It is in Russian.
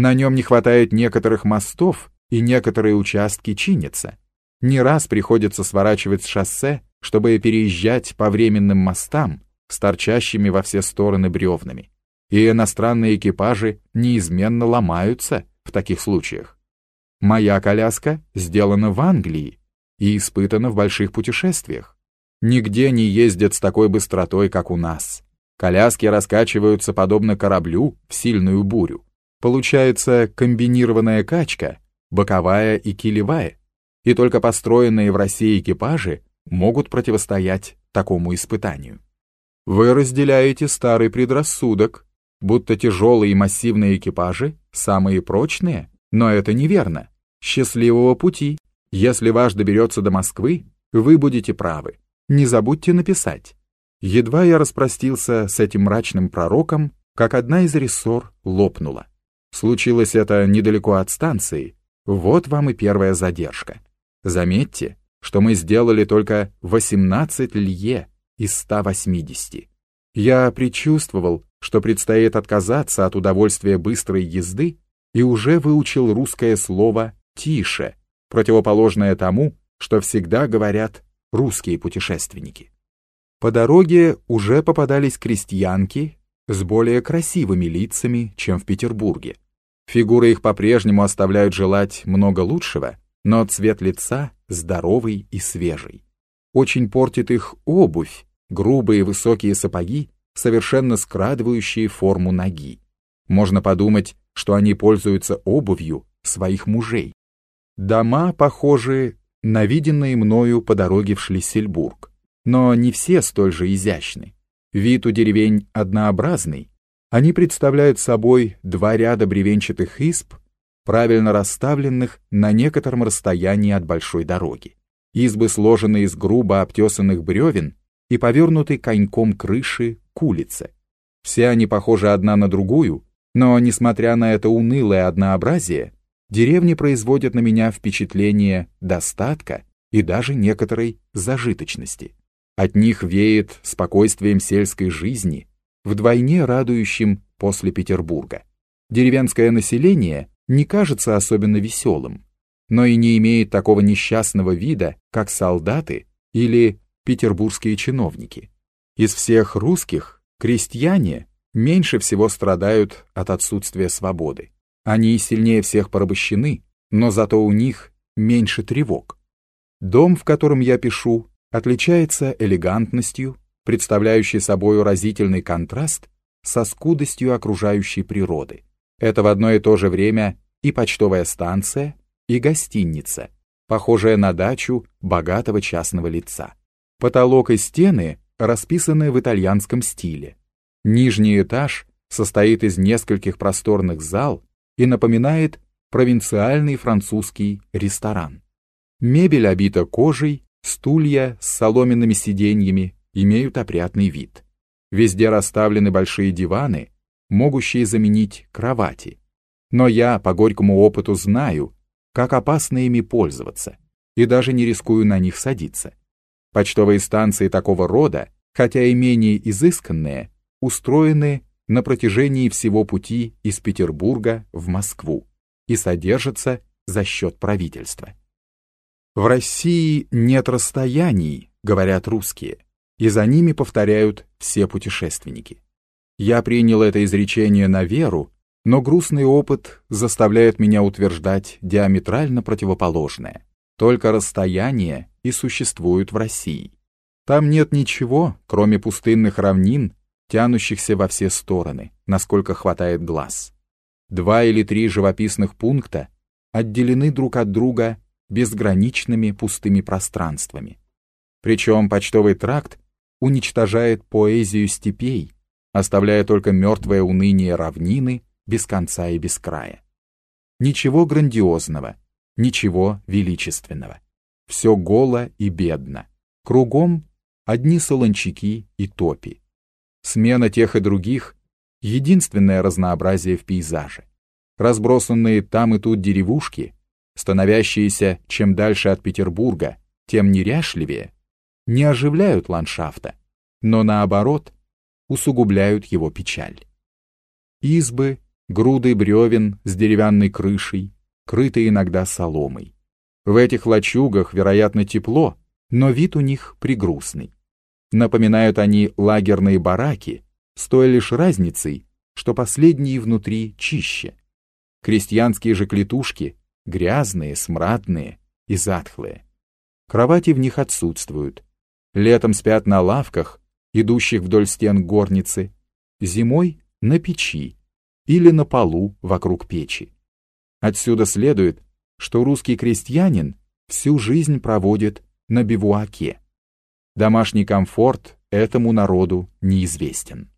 На нем не хватает некоторых мостов, и некоторые участки чинятся. Не раз приходится сворачивать с шоссе, чтобы переезжать по временным мостам с торчащими во все стороны бревнами. И иностранные экипажи неизменно ломаются в таких случаях. Моя коляска сделана в Англии и испытана в больших путешествиях. Нигде не ездят с такой быстротой, как у нас. Коляски раскачиваются подобно кораблю в сильную бурю. Получается комбинированная качка, боковая и килевая и только построенные в России экипажи могут противостоять такому испытанию. Вы разделяете старый предрассудок, будто тяжелые и массивные экипажи самые прочные, но это неверно. Счастливого пути. Если ваш доберется до Москвы, вы будете правы. Не забудьте написать. Едва я распростился с этим мрачным пророком, как одна из рессор лопнула. Случилось это недалеко от станции. Вот вам и первая задержка. Заметьте, что мы сделали только 18 лье из 180. Я предчувствовал, что предстоит отказаться от удовольствия быстрой езды и уже выучил русское слово «тише», противоположное тому, что всегда говорят русские путешественники. По дороге уже попадались крестьянки с более красивыми лицами, чем в Петербурге. Фигуры их по-прежнему оставляют желать много лучшего, но цвет лица здоровый и свежий. Очень портит их обувь, грубые высокие сапоги, совершенно скрадывающие форму ноги. Можно подумать, что они пользуются обувью своих мужей. Дома похожи на виденные мною по дороге в Шлиссельбург, но не все столь же изящны. Вид у деревень однообразный. Они представляют собой два ряда бревенчатых исп правильно расставленных на некотором расстоянии от большой дороги. Избы сложены из грубо обтесанных бревен и повернуты коньком крыши к улице. Все они похожи одна на другую, но, несмотря на это унылое однообразие, деревни производят на меня впечатление достатка и даже некоторой зажиточности. От них веет спокойствием сельской жизни, вдвойне радующим после Петербурга. Деревенское население не кажется особенно веселым, но и не имеет такого несчастного вида, как солдаты или петербургские чиновники. Из всех русских крестьяне меньше всего страдают от отсутствия свободы. Они сильнее всех порабощены, но зато у них меньше тревог. Дом, в котором я пишу, отличается элегантностью, представляющей собой разительный контраст со скудостью окружающей природы. Это в одно и то же время и почтовая станция, и гостиница, похожая на дачу богатого частного лица. Потолок и стены расписаны в итальянском стиле. Нижний этаж состоит из нескольких просторных зал и напоминает провинциальный французский ресторан. Мебель обита кожей, стулья с соломенными сиденьями имеют опрятный вид. Везде расставлены большие диваны, могущие заменить кровати. Но я по горькому опыту знаю, как опасно ими пользоваться, и даже не рискую на них садиться. Почтовые станции такого рода, хотя и менее изысканные, устроены на протяжении всего пути из Петербурга в Москву и содержатся за счет правительства. В России нет расстояний, говорят русские, и за ними повторяют все путешественники. Я принял это изречение на веру, но грустный опыт заставляет меня утверждать диаметрально противоположное. Только расстояние и существует в России. Там нет ничего, кроме пустынных равнин, тянущихся во все стороны, насколько хватает глаз. Два или три живописных пункта отделены друг от друга безграничными пустыми пространствами. Причем почтовый тракт уничтожает поэзию степей, оставляя только мертвое уныние равнины без конца и без края. Ничего грандиозного, ничего величественного. Все голо и бедно. Кругом одни солончаки и топи. Смена тех и других — единственное разнообразие в пейзаже. Разбросанные там и тут деревушки, становящиеся чем дальше от Петербурга, тем неряшливее, не оживляют ландшафта, но наоборот — усугубляют его печаль. Избы груды бревен с деревянной крышей, крытые иногда соломой. В этих лачугах, вероятно, тепло, но вид у них пригрустный. Напоминают они лагерные бараки, с той лишь разницей, что последние внутри чище. Крестьянские же клетушки грязные, смрадные и затхлые. Кровати в них отсутствуют. Летом спят на лавках, идущих вдоль стен горницы, зимой — на печи или на полу вокруг печи. Отсюда следует, что русский крестьянин всю жизнь проводит на бивуаке. Домашний комфорт этому народу неизвестен.